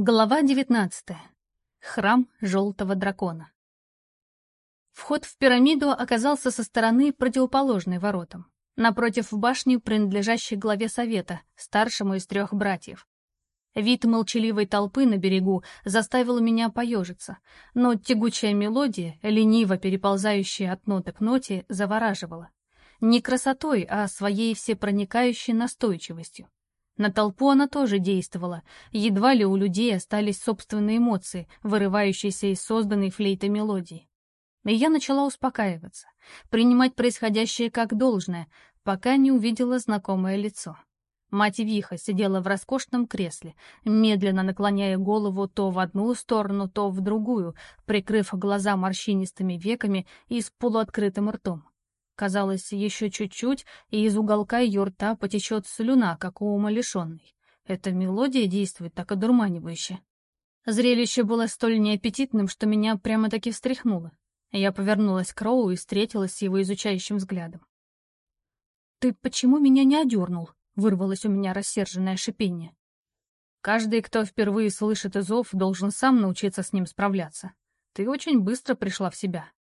Глава 19. Храм Желтого Дракона. Вход в пирамиду оказался со стороны противоположной воротам, напротив башни, принадлежащей главе совета, старшему из трех братьев. Вид молчаливой толпы на берегу заставил меня поежиться, но тягучая мелодия, лениво переползающая от ноты к ноте, завораживала. Не красотой, а своей всепроникающей настойчивостью. На толпу она тоже действовала. Едва ли у людей остались собственные эмоции, вырывающиеся из созданной флейтой мелодии. И я начала успокаиваться, принимать происходящее как должное, пока не увидела знакомое лицо. Мать Виха сидела в роскошном кресле, медленно наклоняя голову то в одну сторону, то в другую, прикрыв глаза морщинистыми веками и с полуоткрытым ртом. Казалось, еще чуть-чуть, и из уголка ее рта потечет слюна, как у умалишенной. Эта мелодия действует так одурманивающе. Зрелище было столь неаппетитным, что меня прямо-таки встряхнуло. Я повернулась к Роу и встретилась с его изучающим взглядом. «Ты почему меня не одернул?» — вырвалось у меня рассерженное шипение. «Каждый, кто впервые слышит изов, должен сам научиться с ним справляться. Ты очень быстро пришла в себя.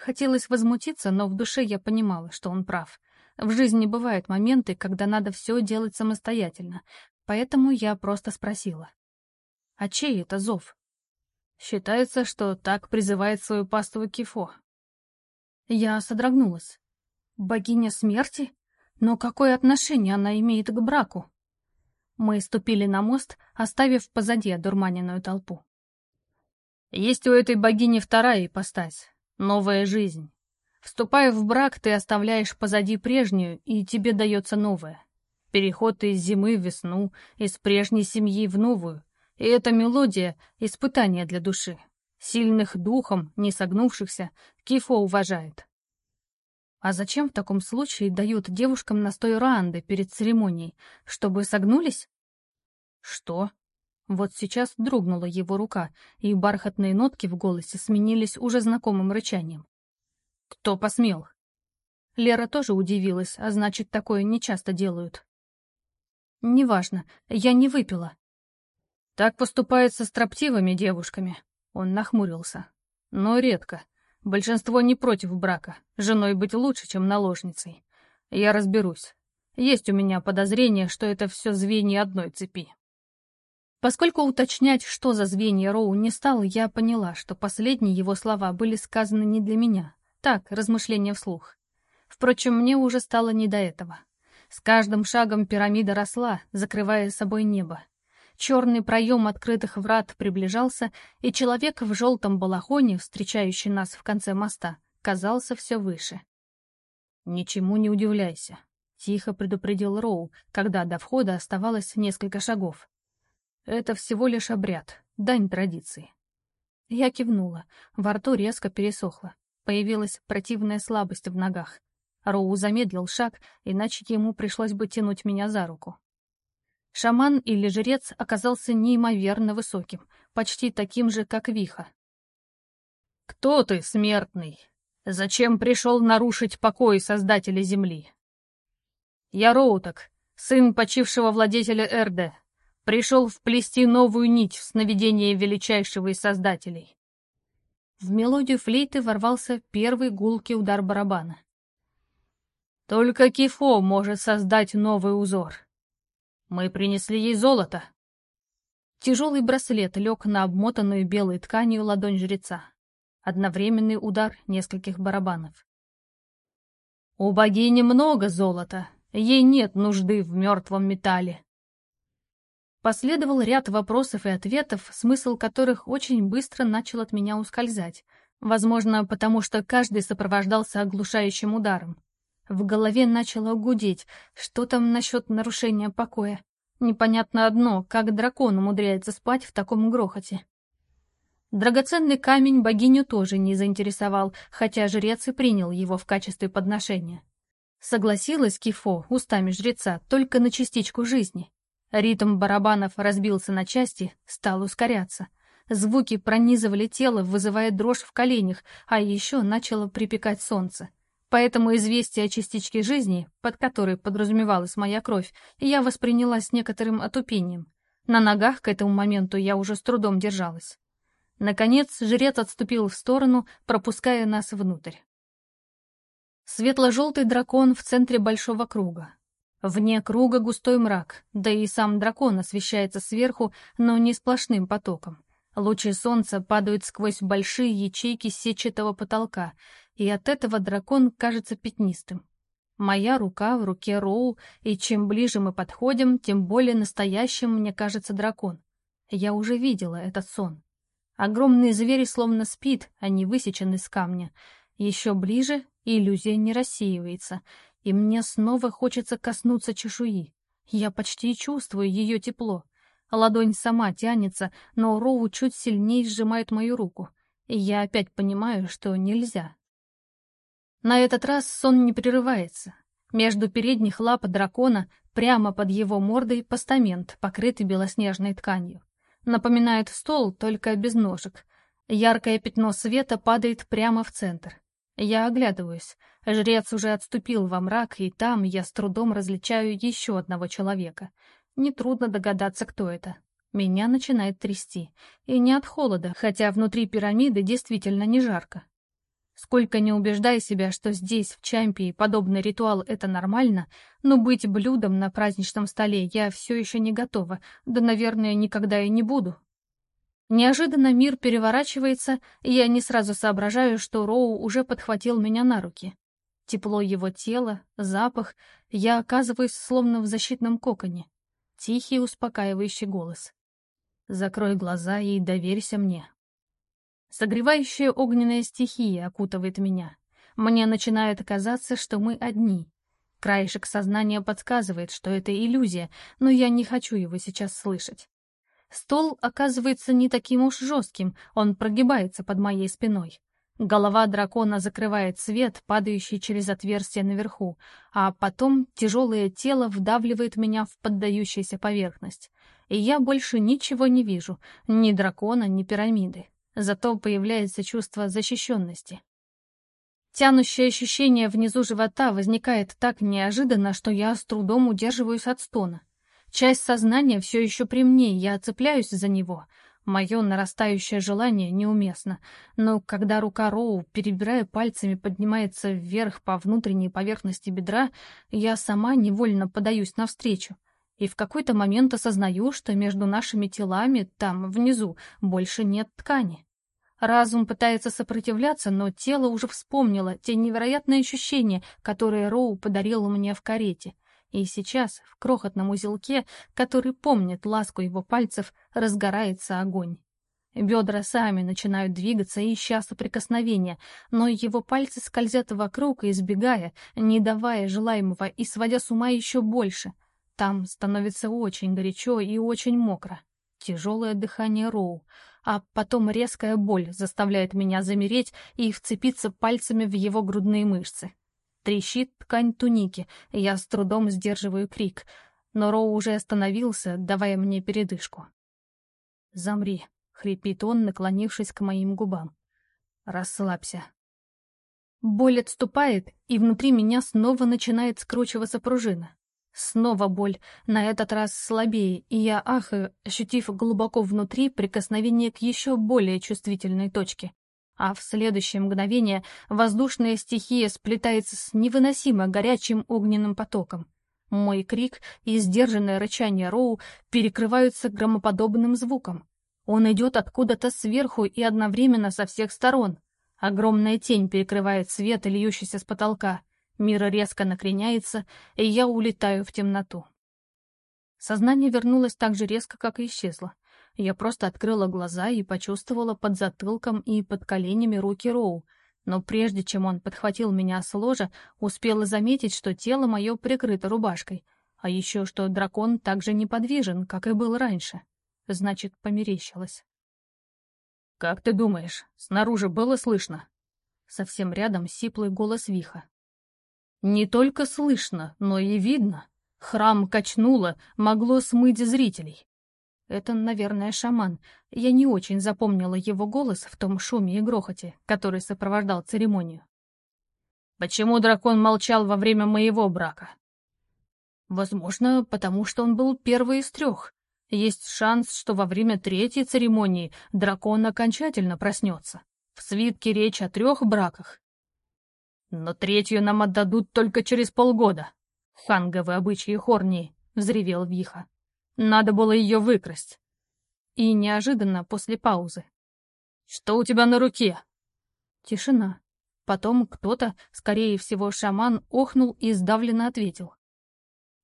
Хотелось возмутиться, но в душе я понимала, что он прав. В жизни бывают моменты, когда надо все делать самостоятельно, поэтому я просто спросила. «А чей это зов?» Считается, что так призывает свою паству Кифо. Я содрогнулась. «Богиня смерти? Но какое отношение она имеет к браку?» Мы ступили на мост, оставив позади одурманенную толпу. «Есть у этой богини вторая ипостась новая жизнь. Вступая в брак, ты оставляешь позади прежнюю, и тебе дается новое. Переход из зимы в весну, из прежней семьи в новую. И эта мелодия — испытание для души. Сильных духом, не согнувшихся, Кифо уважает. А зачем в таком случае дают девушкам настой ранды перед церемонией? Чтобы согнулись? Что? Вот сейчас дрогнула его рука, и бархатные нотки в голосе сменились уже знакомым рычанием. «Кто посмел?» Лера тоже удивилась, а значит, такое нечасто делают. «Неважно, я не выпила». «Так поступает со строптивыми девушками», — он нахмурился. «Но редко. Большинство не против брака. Женой быть лучше, чем наложницей. Я разберусь. Есть у меня подозрение, что это все звенья одной цепи». Поскольку уточнять, что за звенья Роу не стал, я поняла, что последние его слова были сказаны не для меня. Так, размышления вслух. Впрочем, мне уже стало не до этого. С каждым шагом пирамида росла, закрывая собой небо. Черный проем открытых врат приближался, и человек в желтом балахоне, встречающий нас в конце моста, казался все выше. «Ничему не удивляйся», — тихо предупредил Роу, когда до входа оставалось несколько шагов. Это всего лишь обряд, дань традиции. Я кивнула, во рту резко пересохло. Появилась противная слабость в ногах. Роу замедлил шаг, иначе ему пришлось бы тянуть меня за руку. Шаман или жрец оказался неимоверно высоким, почти таким же, как Виха. «Кто ты, смертный? Зачем пришел нарушить покой Создателя Земли?» «Я Роуток, сын почившего владетеля Эрде, пришел вплести новую нить в сновидение величайшего из создателей. В мелодию флейты ворвался первый гулкий удар барабана. Только Кифо может создать новый узор. Мы принесли ей золото. Тяжелый браслет лег на обмотанную белой тканью ладонь жреца. Одновременный удар нескольких барабанов. У богини много золота, ей нет нужды в мертвом металле. Последовал ряд вопросов и ответов, смысл которых очень быстро начал от меня ускользать. Возможно, потому что каждый сопровождался оглушающим ударом. В голове начало гудеть, что там насчет нарушения покоя. Непонятно одно, как дракон умудряется спать в таком грохоте. Драгоценный камень богиню тоже не заинтересовал, хотя жрец и принял его в качестве подношения. Согласилась Кифо устами жреца только на частичку жизни. Ритм барабанов разбился на части, стал ускоряться. Звуки пронизывали тело, вызывая дрожь в коленях, а еще начало припекать солнце. Поэтому известие о частичке жизни, под которой подразумевалась моя кровь, я восприняла с некоторым отупением. На ногах к этому моменту я уже с трудом держалась. Наконец, жрец отступил в сторону, пропуская нас внутрь. Светло-желтый дракон в центре большого круга. Вне круга густой мрак, да и сам дракон освещается сверху, но не сплошным потоком. Лучи солнца падают сквозь большие ячейки сетчатого потолка, и от этого дракон кажется пятнистым. Моя рука в руке Роу, и чем ближе мы подходим, тем более настоящим мне кажется дракон. Я уже видела этот сон. Огромный зверь словно спит, а не высечен из камня. Еще ближе иллюзия не рассеивается, и мне снова хочется коснуться чешуи. Я почти чувствую ее тепло. Ладонь сама тянется, но Роу чуть сильнее сжимает мою руку. И я опять понимаю, что нельзя. На этот раз сон не прерывается. Между передних лап дракона, прямо под его мордой, постамент, покрытый белоснежной тканью. Напоминает стол, только без ножек. Яркое пятно света падает прямо в центр. Я оглядываюсь. Жрец уже отступил во мрак, и там я с трудом различаю еще одного человека — Нетрудно догадаться, кто это. Меня начинает трясти. И не от холода, хотя внутри пирамиды действительно не жарко. Сколько не убеждай себя, что здесь, в Чампии, подобный ритуал — это нормально, но быть блюдом на праздничном столе я все еще не готова, да, наверное, никогда и не буду. Неожиданно мир переворачивается, и я не сразу соображаю, что Роу уже подхватил меня на руки. Тепло его тела, запах, я оказываюсь словно в защитном коконе. Тихий успокаивающий голос. «Закрой глаза и доверься мне». Согревающая огненная стихия окутывает меня. Мне начинает казаться, что мы одни. Краешек сознания подсказывает, что это иллюзия, но я не хочу его сейчас слышать. Стол оказывается не таким уж жестким, он прогибается под моей спиной. Голова дракона закрывает свет, падающий через отверстие наверху, а потом тяжелое тело вдавливает меня в поддающуюся поверхность. И я больше ничего не вижу, ни дракона, ни пирамиды. Зато появляется чувство защищенности. Тянущее ощущение внизу живота возникает так неожиданно, что я с трудом удерживаюсь от стона. Часть сознания все еще при мне, я цепляюсь за него — Мое нарастающее желание неуместно, но когда рука Роу, перебирая пальцами, поднимается вверх по внутренней поверхности бедра, я сама невольно подаюсь навстречу. И в какой-то момент осознаю, что между нашими телами, там, внизу, больше нет ткани. Разум пытается сопротивляться, но тело уже вспомнило те невероятные ощущения, которые Роу подарил мне в карете. И сейчас в крохотном узелке, который помнит ласку его пальцев, разгорается огонь. Бедра сами начинают двигаться, ища соприкосновения, но его пальцы скользят вокруг, избегая, не давая желаемого и сводя с ума еще больше. Там становится очень горячо и очень мокро. Тяжелое дыхание Роу, а потом резкая боль заставляет меня замереть и вцепиться пальцами в его грудные мышцы. Трещит ткань туники, я с трудом сдерживаю крик, но Роу уже остановился, давая мне передышку. «Замри», — хрипит он, наклонившись к моим губам. «Расслабься». Боль отступает, и внутри меня снова начинает скручиваться пружина. Снова боль, на этот раз слабее, и я ахаю, ощутив глубоко внутри прикосновение к еще более чувствительной точке а в следующее мгновение воздушная стихия сплетается с невыносимо горячим огненным потоком. Мой крик и сдержанное рычание Роу перекрываются громоподобным звуком. Он идет откуда-то сверху и одновременно со всех сторон. Огромная тень перекрывает свет, льющийся с потолка. Мир резко накреняется, и я улетаю в темноту. Сознание вернулось так же резко, как и исчезло. Я просто открыла глаза и почувствовала под затылком и под коленями руки Роу, но прежде чем он подхватил меня с ложа, успела заметить, что тело мое прикрыто рубашкой, а еще что дракон так же неподвижен, как и был раньше. Значит, померещилось. «Как ты думаешь, снаружи было слышно?» Совсем рядом сиплый голос Виха. «Не только слышно, но и видно. Храм качнуло, могло смыть зрителей. Это, наверное, шаман. Я не очень запомнила его голос в том шуме и грохоте, который сопровождал церемонию. «Почему дракон молчал во время моего брака?» «Возможно, потому что он был первый из трех. Есть шанс, что во время третьей церемонии дракон окончательно проснется. В свитке речь о трех браках. Но третью нам отдадут только через полгода. Ханговы обычаи Хорнии, — взревел Виха. Надо было ее выкрасть. И неожиданно после паузы. Что у тебя на руке? Тишина. Потом кто-то, скорее всего шаман, охнул и сдавленно ответил.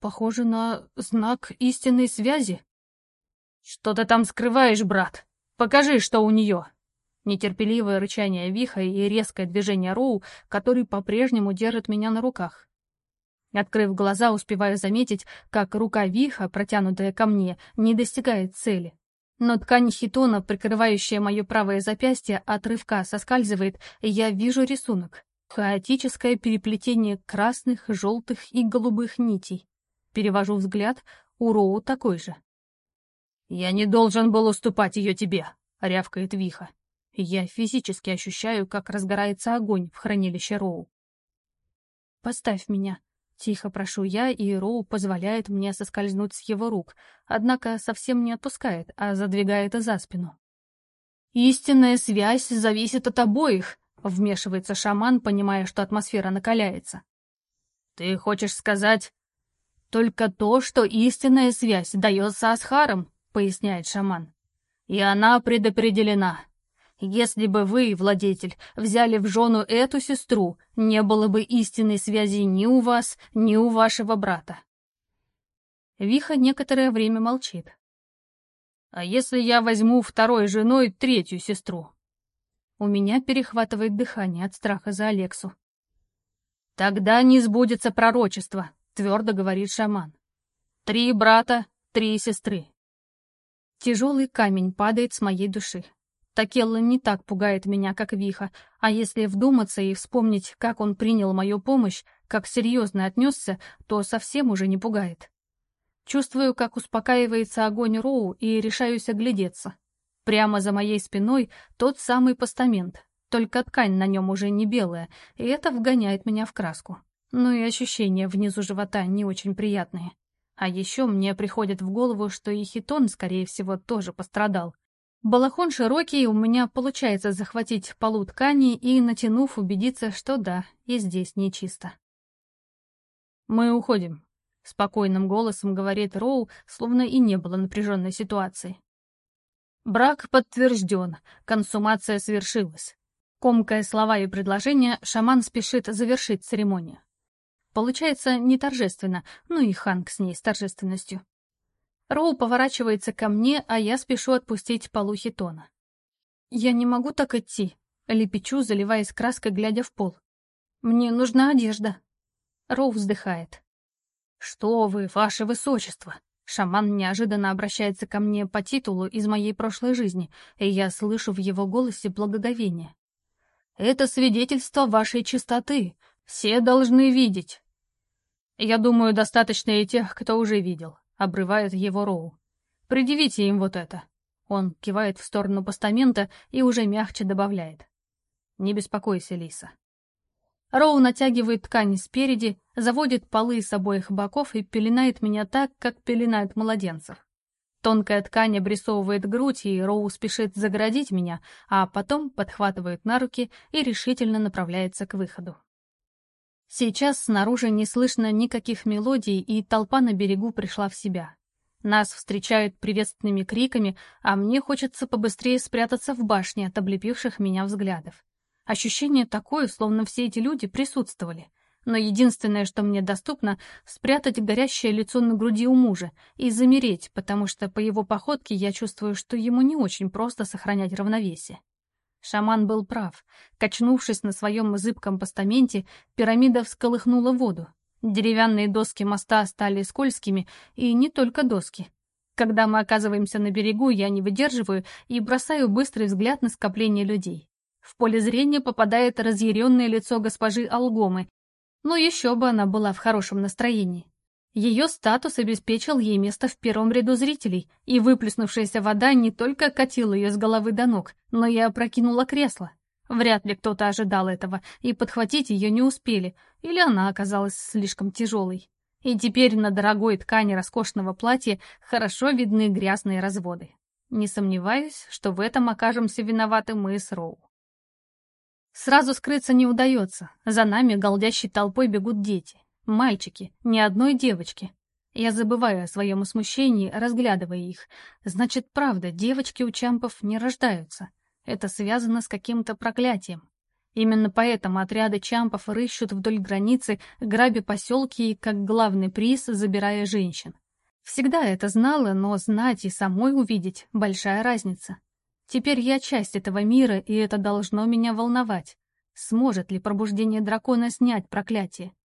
Похоже на знак истинной связи. Что ты там скрываешь, брат? Покажи, что у нее. Нетерпеливое рычание Виха и резкое движение Роу, который по-прежнему держит меня на руках. Открыв глаза, успеваю заметить, как рука Виха, протянутая ко мне, не достигает цели. Но ткань хитона, прикрывающая мое правое запястье, от рывка соскальзывает, и я вижу рисунок. Хаотическое переплетение красных, желтых и голубых нитей. Перевожу взгляд, у Роу такой же. «Я не должен был уступать ее тебе», — рявкает Виха. Я физически ощущаю, как разгорается огонь в хранилище Роу. «Поставь меня», Тихо прошу я, и Роу позволяет мне соскользнуть с его рук, однако совсем не отпускает, а задвигает за спину. «Истинная связь зависит от обоих», — вмешивается шаман, понимая, что атмосфера накаляется. «Ты хочешь сказать...» «Только то, что истинная связь дается Асхарам», — поясняет шаман. «И она предопределена. Если бы вы, владетель, взяли в жену эту сестру, не было бы истинной связи ни у вас, ни у вашего брата. Виха некоторое время молчит. А если я возьму второй женой третью сестру? У меня перехватывает дыхание от страха за Алексу. Тогда не сбудется пророчество, твердо говорит шаман. Три брата, три сестры. Тяжелый камень падает с моей души. Такелла не так пугает меня, как Виха, а если вдуматься и вспомнить, как он принял мою помощь, как серьезно отнесся, то совсем уже не пугает. Чувствую, как успокаивается огонь Роу и решаюсь оглядеться. Прямо за моей спиной тот самый постамент, только ткань на нем уже не белая, и это вгоняет меня в краску. Ну и ощущения внизу живота не очень приятные. А еще мне приходит в голову, что и хитон, скорее всего, тоже пострадал. Балахон широкий, у меня получается захватить полу ткани и, натянув, убедиться, что да, и здесь нечисто. «Мы уходим», — спокойным голосом говорит Роу, словно и не было напряженной ситуации. Брак подтвержден, консумация свершилась. Комкая слова и предложения, шаман спешит завершить церемонию. Получается не торжественно, ну и Ханк с ней с торжественностью. Роу поворачивается ко мне, а я спешу отпустить полу хитона. «Я не могу так идти», — лепечу, заливаясь краской, глядя в пол. «Мне нужна одежда». Роу вздыхает. «Что вы, ваше высочество!» Шаман неожиданно обращается ко мне по титулу из моей прошлой жизни, и я слышу в его голосе благоговение. «Это свидетельство вашей чистоты. Все должны видеть». Я думаю, достаточно и тех, кто уже видел. — обрывает его Роу. «Предъявите им вот это». Он кивает в сторону постамента и уже мягче добавляет. «Не беспокойся, Лиса». Роу натягивает ткань спереди, заводит полы с обоих боков и пеленает меня так, как пеленают младенцев. Тонкая ткань обрисовывает грудь, и Роу спешит заградить меня, а потом подхватывает на руки и решительно направляется к выходу. Сейчас снаружи не слышно никаких мелодий, и толпа на берегу пришла в себя. Нас встречают приветственными криками, а мне хочется побыстрее спрятаться в башне от облепивших меня взглядов. Ощущение такое, словно все эти люди присутствовали. Но единственное, что мне доступно, спрятать горящее лицо на груди у мужа и замереть, потому что по его походке я чувствую, что ему не очень просто сохранять равновесие. Шаман был прав. Качнувшись на своем зыбком постаменте, пирамида всколыхнула воду. Деревянные доски моста стали скользкими, и не только доски. Когда мы оказываемся на берегу, я не выдерживаю и бросаю быстрый взгляд на скопление людей. В поле зрения попадает разъяренное лицо госпожи Алгомы, но еще бы она была в хорошем настроении. Ее статус обеспечил ей место в первом ряду зрителей, и выплеснувшаяся вода не только катила ее с головы до ног, но и опрокинула кресло. Вряд ли кто-то ожидал этого, и подхватить ее не успели, или она оказалась слишком тяжелой. И теперь на дорогой ткани роскошного платья хорошо видны грязные разводы. Не сомневаюсь, что в этом окажемся виноваты мы с Роу. Сразу скрыться не удается. За нами голдящей толпой бегут дети. Мальчики, ни одной девочки. Я забываю о своем смущении, разглядывая их. Значит, правда, девочки у чампов не рождаются. Это связано с каким-то проклятием. Именно поэтому отряды чампов рыщут вдоль границы, грабя поселки и, как главный приз, забирая женщин. Всегда это знала, но знать и самой увидеть — большая разница. Теперь я часть этого мира, и это должно меня волновать. Сможет ли пробуждение дракона снять проклятие?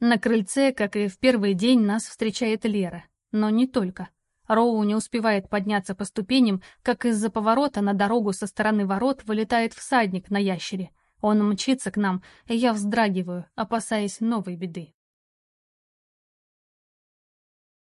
На крыльце, как и в первый день, нас встречает Лера. Но не только. Роу не успевает подняться по ступеням, как из-за поворота на дорогу со стороны ворот вылетает всадник на ящере. Он мчится к нам, и я вздрагиваю, опасаясь новой беды.